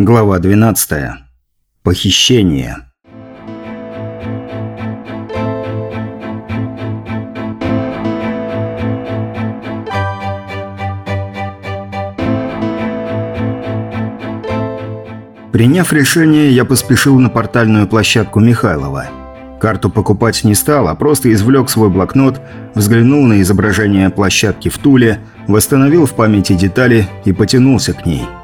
Глава 12. Похищение. Приняв решение, я поспешил на портальную площадку Михайлова. Карту покупать не стал, а просто извлек свой блокнот, взглянул на изображение площадки в Туле, восстановил в памяти детали и потянулся к ней –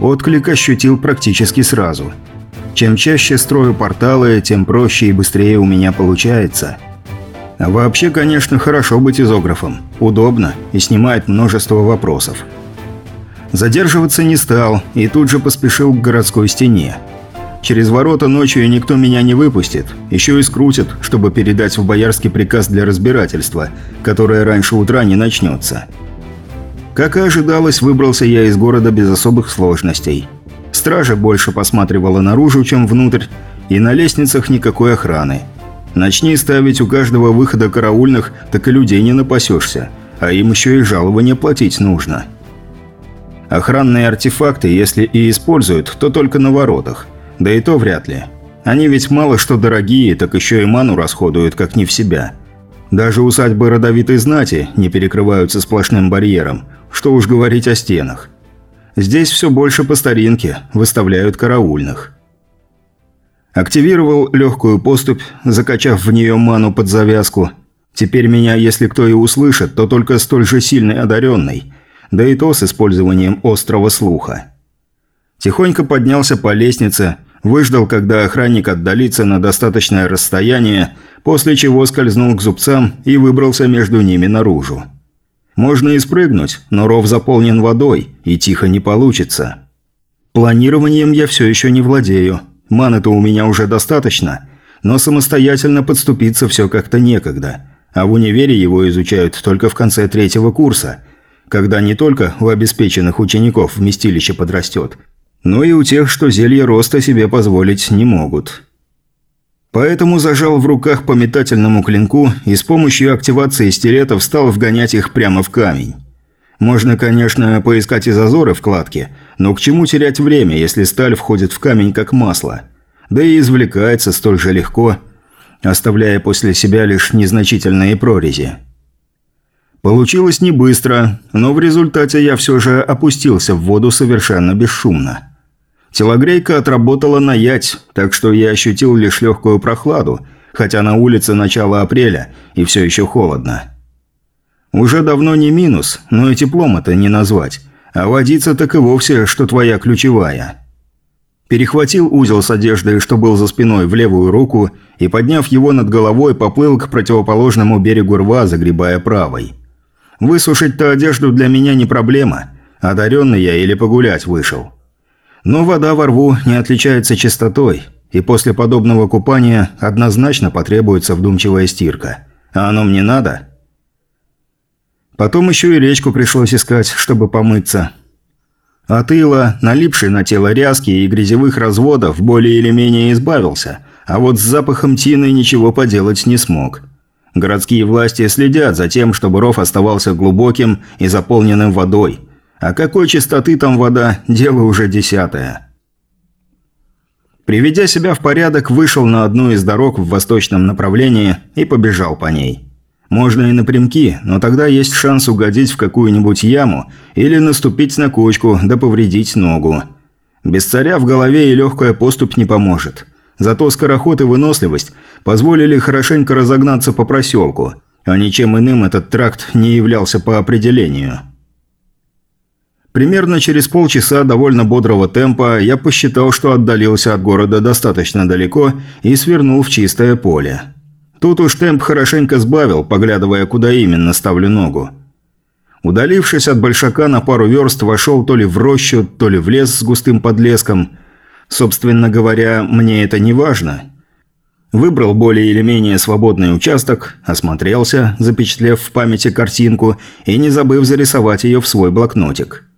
Отклик ощутил практически сразу. Чем чаще строю порталы, тем проще и быстрее у меня получается. А вообще, конечно, хорошо быть изографом. Удобно и снимает множество вопросов. Задерживаться не стал и тут же поспешил к городской стене. Через ворота ночью никто меня не выпустит, еще и скрутят, чтобы передать в боярский приказ для разбирательства, которое раньше утра не начнется. Как и ожидалось, выбрался я из города без особых сложностей. Стража больше посматривала наружу, чем внутрь, и на лестницах никакой охраны. Начни ставить у каждого выхода караульных, так и людей не напасешься, а им еще и жалование платить нужно. Охранные артефакты, если и используют, то только на воротах. Да и то вряд ли. Они ведь мало что дорогие, так еще и ману расходуют, как не в себя. Даже усадьбы родовитой знати не перекрываются сплошным барьером, что уж говорить о стенах. Здесь все больше по старинке, выставляют караульных. Активировал легкую поступь, закачав в нее ману под завязку. Теперь меня, если кто и услышит, то только столь же сильный одаренный, да и то с использованием острого слуха. Тихонько поднялся по лестнице, выждал, когда охранник отдалится на достаточное расстояние, после чего скользнул к зубцам и выбрался между ними наружу. Можно и спрыгнуть, но ров заполнен водой, и тихо не получится. Планированием я все еще не владею. Маны-то у меня уже достаточно, но самостоятельно подступиться все как-то некогда. А в универе его изучают только в конце третьего курса, когда не только у обеспеченных учеников вместилище подрастет, но и у тех, что зелье роста себе позволить не могут. Поэтому зажал в руках по метательному клинку и с помощью активации стилетов стал вгонять их прямо в камень. Можно, конечно, поискать и зазоры в кладке, но к чему терять время, если сталь входит в камень как масло? Да и извлекается столь же легко, оставляя после себя лишь незначительные прорези. Получилось не быстро, но в результате я все же опустился в воду совершенно бесшумно. Телогрейка отработала на ять, так что я ощутил лишь легкую прохладу, хотя на улице начало апреля и все еще холодно. Уже давно не минус, но и теплом это не назвать, а водиться так и вовсе, что твоя ключевая. Перехватил узел с одеждой, что был за спиной, в левую руку и, подняв его над головой, поплыл к противоположному берегу рва, загребая правой. Высушить-то одежду для меня не проблема, одаренный я или погулять вышел. Но вода во рву не отличается чистотой, и после подобного купания однозначно потребуется вдумчивая стирка. А оно мне надо? Потом еще и речку пришлось искать, чтобы помыться. От ила, налипший на тело ряски и грязевых разводов, более или менее избавился, а вот с запахом тины ничего поделать не смог. Городские власти следят за тем, чтобы ров оставался глубоким и заполненным водой – а какой чистоты там вода, дело уже десятое. Приведя себя в порядок, вышел на одну из дорог в восточном направлении и побежал по ней. Можно и напрямки, но тогда есть шанс угодить в какую-нибудь яму или наступить на кочку да повредить ногу. Без царя в голове и легкая поступь не поможет. Зато скороход и выносливость позволили хорошенько разогнаться по проселку, а ничем иным этот тракт не являлся по определению. Примерно через полчаса довольно бодрого темпа я посчитал, что отдалился от города достаточно далеко и свернул в чистое поле. Тут уж темп хорошенько сбавил, поглядывая, куда именно ставлю ногу. Удалившись от большака на пару верст, вошел то ли в рощу, то ли в лес с густым подлеском. Собственно говоря, мне это не важно. Выбрал более или менее свободный участок, осмотрелся, запечатлев в памяти картинку и не забыв зарисовать ее в свой блокнотик.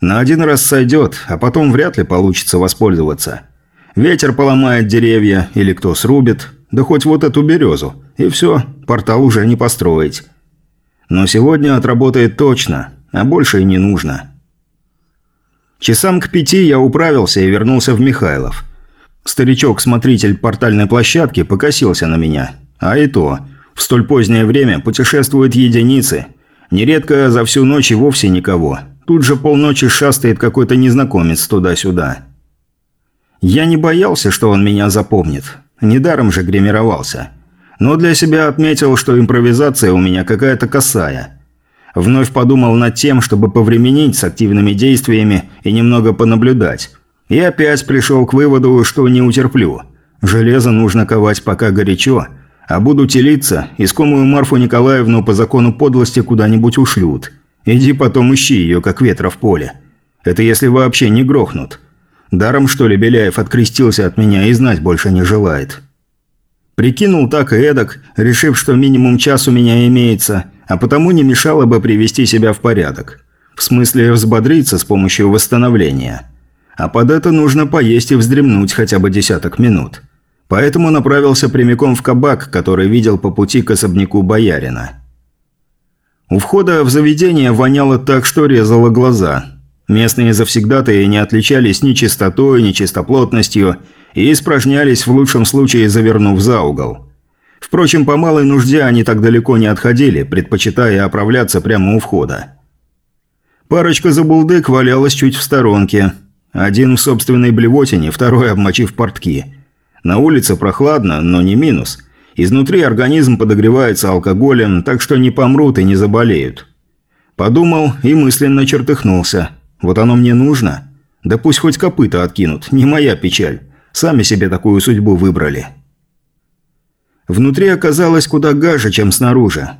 На один раз сойдет, а потом вряд ли получится воспользоваться. Ветер поломает деревья или кто срубит, да хоть вот эту березу, и все, портал уже не построить. Но сегодня отработает точно, а больше и не нужно. Часам к пяти я управился и вернулся в Михайлов. Старичок-смотритель портальной площадки покосился на меня. А и то, в столь позднее время путешествуют единицы. Нередко за всю ночь и вовсе никого. Тут же полночи шастает какой-то незнакомец туда-сюда. Я не боялся, что он меня запомнит. Недаром же гримировался. Но для себя отметил, что импровизация у меня какая-то косая. Вновь подумал над тем, чтобы повременить с активными действиями и немного понаблюдать. И опять пришел к выводу, что не утерплю. Железо нужно ковать пока горячо, а буду телиться, искомую Марфу Николаевну по закону подлости куда-нибудь ушлют. Иди потом ищи ее, как ветра в поле. Это если вообще не грохнут. Даром, что ли, Беляев открестился от меня и знать больше не желает. Прикинул так и эдак, решив, что минимум час у меня имеется, а потому не мешало бы привести себя в порядок. В смысле взбодриться с помощью восстановления. А под это нужно поесть и вздремнуть хотя бы десяток минут. Поэтому направился прямиком в кабак, который видел по пути к особняку боярина. У входа в заведение воняло так, что резало глаза – Местные завсегдатые не отличались ни чистотой, ни чистоплотностью и испражнялись в лучшем случае завернув за угол. Впрочем, по малой нужде они так далеко не отходили, предпочитая оправляться прямо у входа. Парочка забулдык валялась чуть в сторонке. Один в собственной блевотине, второй обмочив портки. На улице прохладно, но не минус. Изнутри организм подогревается алкоголем, так что не помрут и не заболеют. Подумал и мысленно чертыхнулся – вот оно мне нужно? Да пусть хоть копыта откинут, не моя печаль. Сами себе такую судьбу выбрали. Внутри оказалось куда гаже, чем снаружи.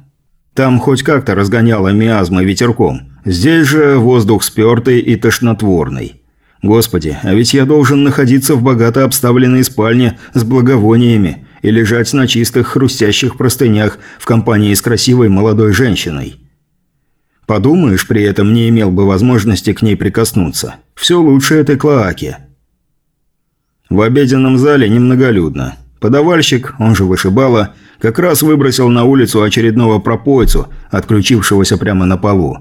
Там хоть как-то разгоняло миазмы ветерком. Здесь же воздух спертый и тошнотворный. Господи, а ведь я должен находиться в богато обставленной спальне с благовониями и лежать на чистых хрустящих простынях в компании с красивой молодой женщиной. Подумаешь, при этом не имел бы возможности к ней прикоснуться. Все лучше этой клоаки. В обеденном зале немноголюдно. Подавальщик, он же вышибала, как раз выбросил на улицу очередного пропойцу, отключившегося прямо на полу.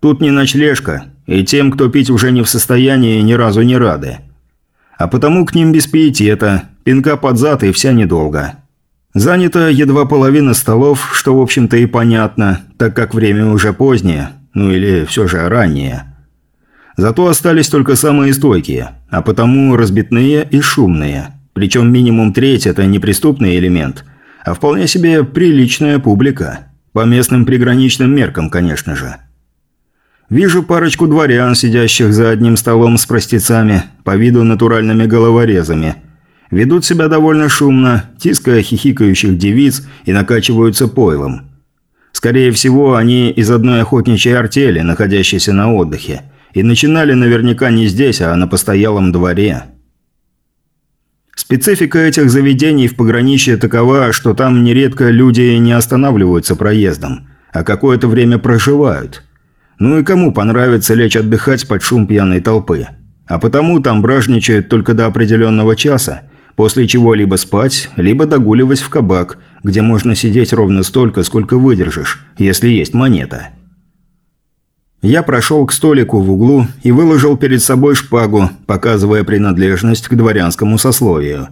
Тут не ночлежка, и тем, кто пить уже не в состоянии, ни разу не рады. А потому к ним без пиетета, пинка под зад и вся недолго. Занято едва половина столов, что в общем-то и понятно, так как время уже позднее, ну или все же раннее. Зато остались только самые стойкие, а потому разбитные и шумные. Причем минимум треть – это не преступный элемент, а вполне себе приличная публика. По местным приграничным меркам, конечно же. Вижу парочку дворян, сидящих за одним столом с простецами, по виду натуральными головорезами – Ведут себя довольно шумно, тиская хихикающих девиц и накачиваются пойлом. Скорее всего, они из одной охотничьей артели, находящейся на отдыхе, и начинали наверняка не здесь, а на постоялом дворе. Специфика этих заведений в пограничье такова, что там нередко люди не останавливаются проездом, а какое-то время проживают. Ну и кому понравится лечь отдыхать под шум пьяной толпы? А потому там бражничают только до определенного часа, после чего либо спать, либо догуливать в кабак, где можно сидеть ровно столько, сколько выдержишь, если есть монета. Я прошел к столику в углу и выложил перед собой шпагу, показывая принадлежность к дворянскому сословию.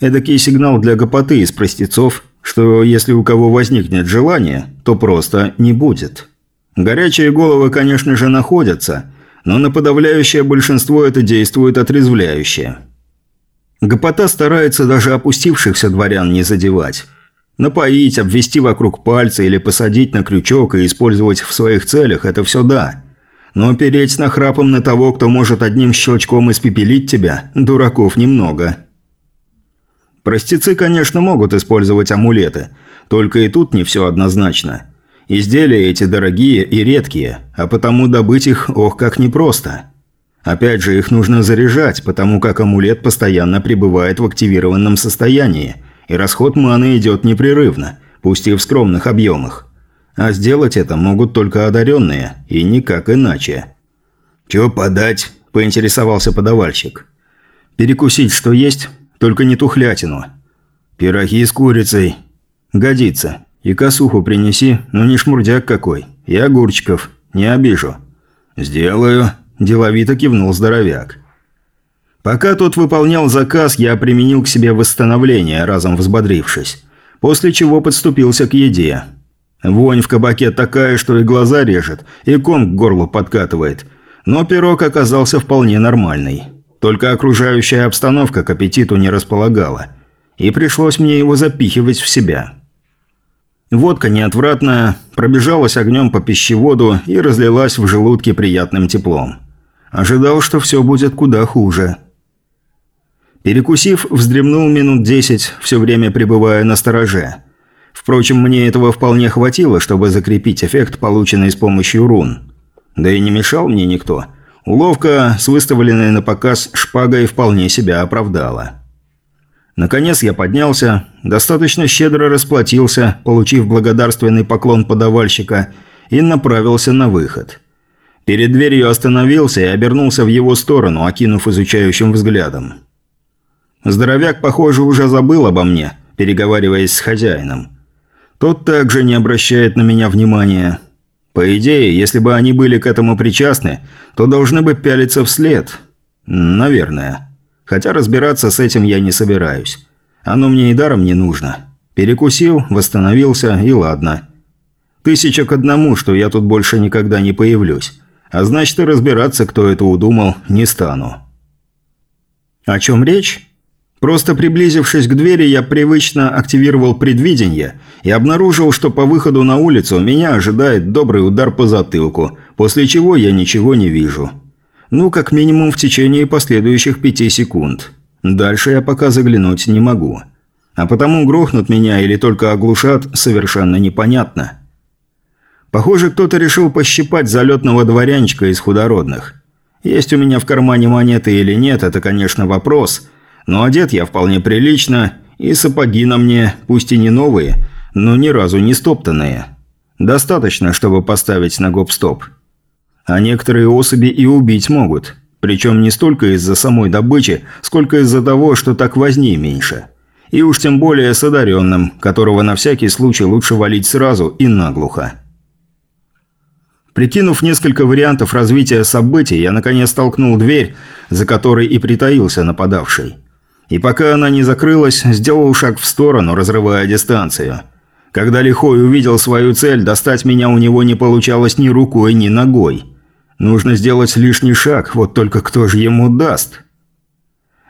Эдакий сигнал для гопоты из простецов, что если у кого возникнет желание, то просто не будет. Горячие головы, конечно же, находятся, но на подавляющее большинство это действует отрезвляюще. Гопота старается даже опустившихся дворян не задевать. Напоить, обвести вокруг пальца или посадить на крючок и использовать в своих целях – это все да. Но переть нахрапом на того, кто может одним щелчком испепелить тебя – дураков немного. Простецы, конечно, могут использовать амулеты, только и тут не все однозначно. Изделия эти дорогие и редкие, а потому добыть их ох как непросто. Опять же, их нужно заряжать, потому как амулет постоянно пребывает в активированном состоянии, и расход маны идет непрерывно, пусть и в скромных объемах. А сделать это могут только одаренные, и никак иначе. «Чё подать?» – поинтересовался подавальщик. «Перекусить что есть, только не тухлятину. Пироги с курицей. Годится. И косуху принеси, но не шмурдяк какой. И огурчиков. Не обижу». «Сделаю», – деловито кивнул здоровяк. Пока тот выполнял заказ, я применил к себе восстановление, разом взбодрившись. После чего подступился к еде. Вонь в кабаке такая, что и глаза режет, и ком к горлу подкатывает. Но пирог оказался вполне нормальный. Только окружающая обстановка к аппетиту не располагала. И пришлось мне его запихивать в себя. Водка неотвратная, пробежалась огнем по пищеводу и разлилась в желудке приятным теплом. Ожидал, что все будет куда хуже. Перекусив, вздремнул минут десять, все время пребывая на стороже. Впрочем, мне этого вполне хватило, чтобы закрепить эффект, полученный с помощью рун. Да и не мешал мне никто. Уловка с выставленной на показ шпагой вполне себя оправдала. Наконец я поднялся, достаточно щедро расплатился, получив благодарственный поклон подавальщика, и направился на выход. Перед дверью остановился и обернулся в его сторону, окинув изучающим взглядом. Здоровяк, похоже, уже забыл обо мне, переговариваясь с хозяином. Тот также не обращает на меня внимания. По идее, если бы они были к этому причастны, то должны бы пялиться вслед. Наверное. Хотя разбираться с этим я не собираюсь. Оно мне и даром не нужно. Перекусил, восстановился и ладно. Тысяча к одному, что я тут больше никогда не появлюсь. А значит и разбираться, кто это удумал, не стану. О чем речь? Просто приблизившись к двери, я привычно активировал предвидение и обнаружил, что по выходу на улицу меня ожидает добрый удар по затылку, после чего я ничего не вижу. Ну, как минимум в течение последующих пяти секунд. Дальше я пока заглянуть не могу. А потому грохнут меня или только оглушат, совершенно непонятно. Похоже, кто-то решил пощипать залетного дворянчика из худородных. Есть у меня в кармане монеты или нет, это, конечно, вопрос – но одет я вполне прилично, и сапоги на мне, пусть и не новые, но ни разу не стоптанные. Достаточно, чтобы поставить на гоп-стоп. А некоторые особи и убить могут. Причем не столько из-за самой добычи, сколько из-за того, что так возни меньше. И уж тем более с одаренным, которого на всякий случай лучше валить сразу и наглухо. Прикинув несколько вариантов развития событий, я наконец толкнул дверь, за которой и притаился нападавший. И пока она не закрылась, сделал шаг в сторону, разрывая дистанцию. Когда Лихой увидел свою цель, достать меня у него не получалось ни рукой, ни ногой. Нужно сделать лишний шаг, вот только кто же ему даст?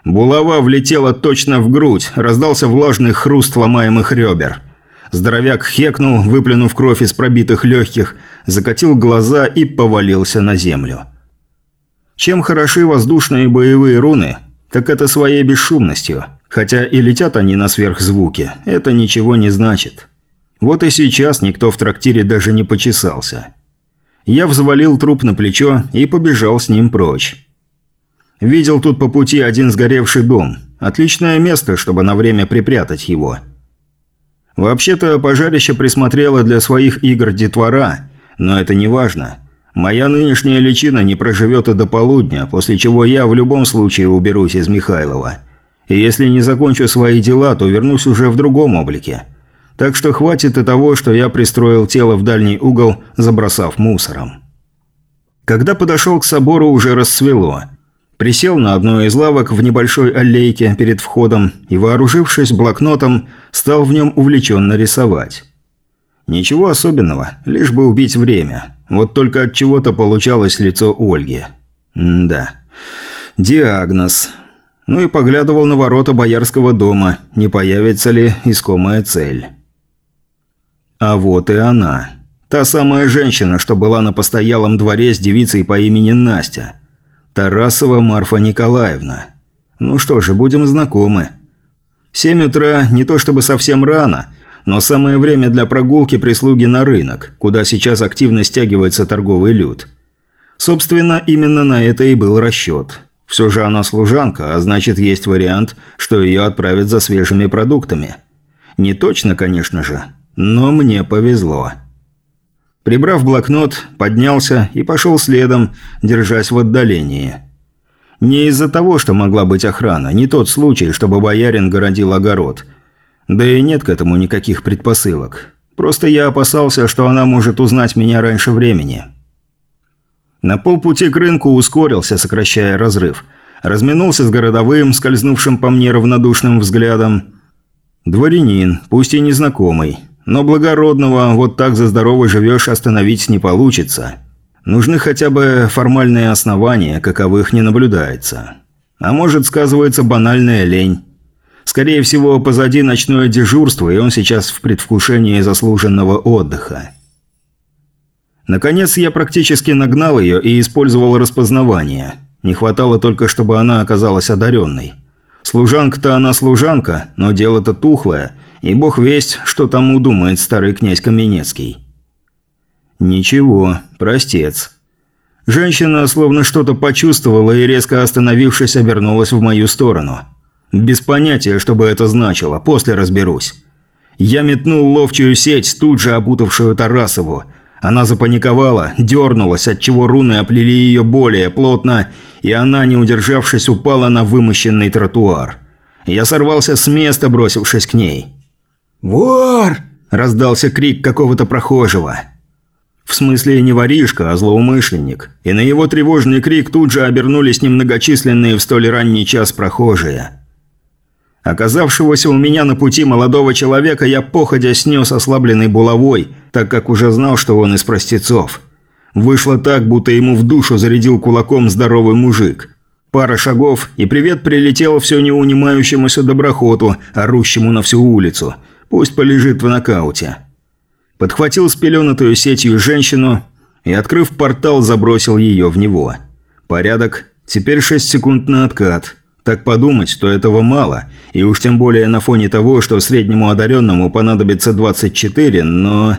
Булава влетела точно в грудь, раздался влажный хруст ломаемых ребер. Здоровяк хекнул, выплюнув кровь из пробитых легких, закатил глаза и повалился на землю. Чем хороши воздушные боевые руны, так это своей бесшумностью. Хотя и летят они на сверхзвуке, это ничего не значит. Вот и сейчас никто в трактире даже не почесался. Я взвалил труп на плечо и побежал с ним прочь. Видел тут по пути один сгоревший дом. Отличное место, чтобы на время припрятать его. Вообще-то пожарище присмотрело для своих игр детвора, но это не важно. Моя нынешняя личина не проживет и до полудня, после чего я в любом случае уберусь из Михайлова. И если не закончу свои дела, то вернусь уже в другом облике. Так что хватит и того, что я пристроил тело в дальний угол, забросав мусором. Когда подошел к собору, уже рассвело. Присел на одной из лавок в небольшой аллейке перед входом и, вооружившись блокнотом, стал в нем увлеченно рисовать. Ничего особенного, лишь бы убить время. Вот только от чего-то получалось лицо Ольги. М да. Диагноз. Ну и поглядывал на ворота боярского дома, не появится ли искомая цель. А вот и она. Та самая женщина, что была на постоялом дворе с девицей по имени Настя. Тарасова Марфа Николаевна. Ну что же, будем знакомы. Семь утра не то чтобы совсем рано – но самое время для прогулки прислуги на рынок, куда сейчас активно стягивается торговый люд. Собственно, именно на это и был расчет. Все же она служанка, а значит есть вариант, что ее отправят за свежими продуктами. Не точно, конечно же, но мне повезло. Прибрав блокнот, поднялся и пошел следом, держась в отдалении. Не из-за того, что могла быть охрана, не тот случай, чтобы боярин городил огород – да и нет к этому никаких предпосылок. Просто я опасался, что она может узнать меня раньше времени. На полпути к рынку ускорился, сокращая разрыв. Разминулся с городовым, скользнувшим по мне равнодушным взглядом. Дворянин, пусть и незнакомый. Но благородного вот так за здорово живешь остановить не получится. Нужны хотя бы формальные основания, каковых не наблюдается. А может, сказывается банальная лень. Скорее всего, позади ночное дежурство, и он сейчас в предвкушении заслуженного отдыха. Наконец, я практически нагнал ее и использовал распознавание. Не хватало только, чтобы она оказалась одаренной. Служанка-то она служанка, но дело-то тухлое, и бог весть, что там удумает старый князь Каменецкий. Ничего, простец. Женщина словно что-то почувствовала и, резко остановившись, обернулась в мою сторону. Без понятия, что бы это значило, после разберусь. Я метнул ловчую сеть, тут же опутавшую Тарасову. Она запаниковала, дернулась, отчего руны оплели ее более плотно, и она, не удержавшись, упала на вымощенный тротуар. Я сорвался с места, бросившись к ней. «Вор!» – раздался крик какого-то прохожего. В смысле не воришка, а злоумышленник. И на его тревожный крик тут же обернулись немногочисленные в столь ранний час прохожие. Оказавшегося у меня на пути молодого человека я походя снес ослабленной булавой, так как уже знал, что он из простецов. Вышло так, будто ему в душу зарядил кулаком здоровый мужик. Пара шагов, и привет прилетел все неунимающемуся доброхоту, орущему на всю улицу. Пусть полежит в нокауте. Подхватил спеленатую сетью женщину и, открыв портал, забросил ее в него. Порядок. Теперь 6 секунд на откат. Так подумать, что этого мало, и уж тем более на фоне того, что среднему одаренному понадобится 24, но...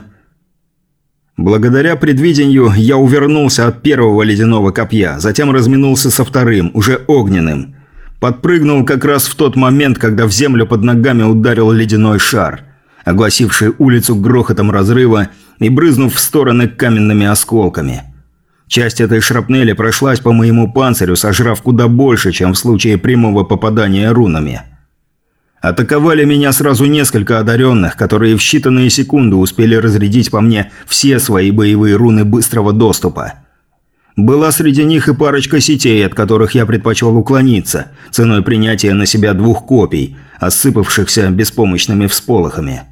Благодаря предвидению я увернулся от первого ледяного копья, затем разминулся со вторым, уже огненным. Подпрыгнул как раз в тот момент, когда в землю под ногами ударил ледяной шар, огласивший улицу грохотом разрыва и брызнув в стороны каменными осколками – Часть этой шрапнели прошлась по моему панцирю, сожрав куда больше, чем в случае прямого попадания рунами. Атаковали меня сразу несколько одаренных, которые в считанные секунды успели разрядить по мне все свои боевые руны быстрого доступа. Была среди них и парочка сетей, от которых я предпочел уклониться, ценой принятия на себя двух копий, осыпавшихся беспомощными всполохами.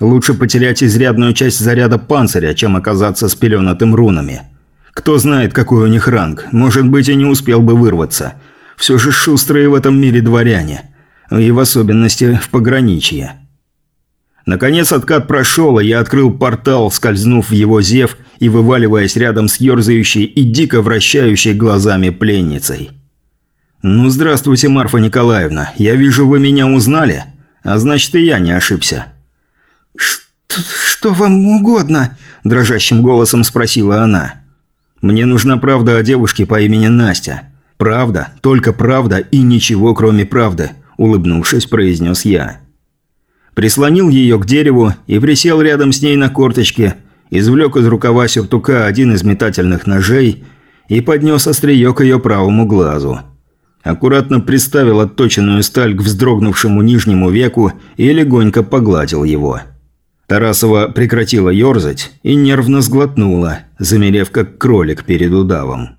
Лучше потерять изрядную часть заряда панциря, чем оказаться с пеленатым рунами. Кто знает, какой у них ранг. Может быть, и не успел бы вырваться. Все же шустрые в этом мире дворяне. И в особенности в пограничье. Наконец откат прошел, и я открыл портал, скользнув в его зев и вываливаясь рядом с ерзающей и дико вращающей глазами пленницей. «Ну, здравствуйте, Марфа Николаевна. Я вижу, вы меня узнали. А значит, и я не ошибся». «Что, что вам угодно?» – дрожащим голосом спросила она. Мне нужна правда о девушке по имени Настя. Правда, только правда и ничего кроме правды», – улыбнувшись, произнес я. Прислонил ее к дереву и присел рядом с ней на корточке, извлек из рукава сюртука один из метательных ножей и поднес острие к ее правому глазу. Аккуратно приставил отточенную сталь к вздрогнувшему нижнему веку и легонько погладил его. Тарасова прекратила ерзать и нервно сглотнула, замерев как кролик перед удавом.